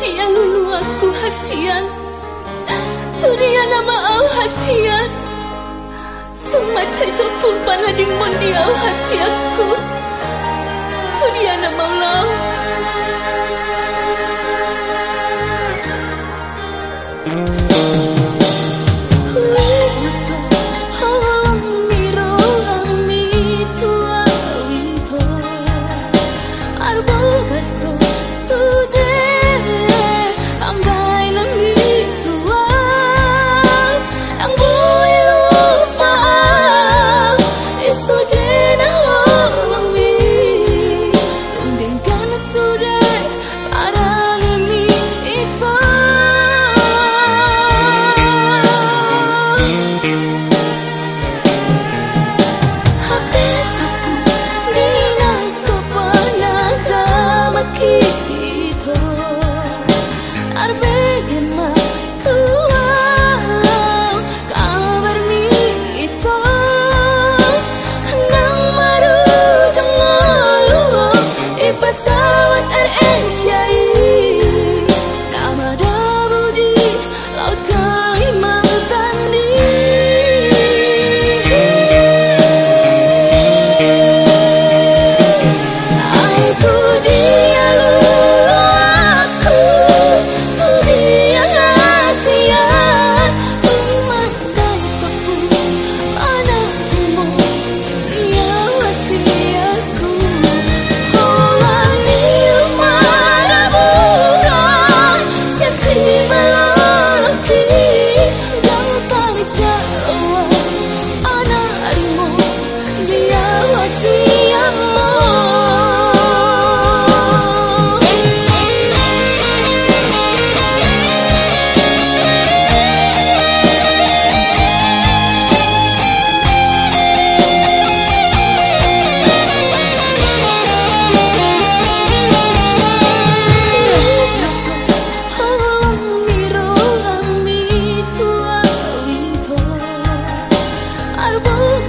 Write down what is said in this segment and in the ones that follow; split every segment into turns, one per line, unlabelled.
dia lulu aku hasian. Tu dia nama au hasian. Tu macam itu pun panading dimon dia au hasian ku Tu dia nama lau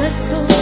eres.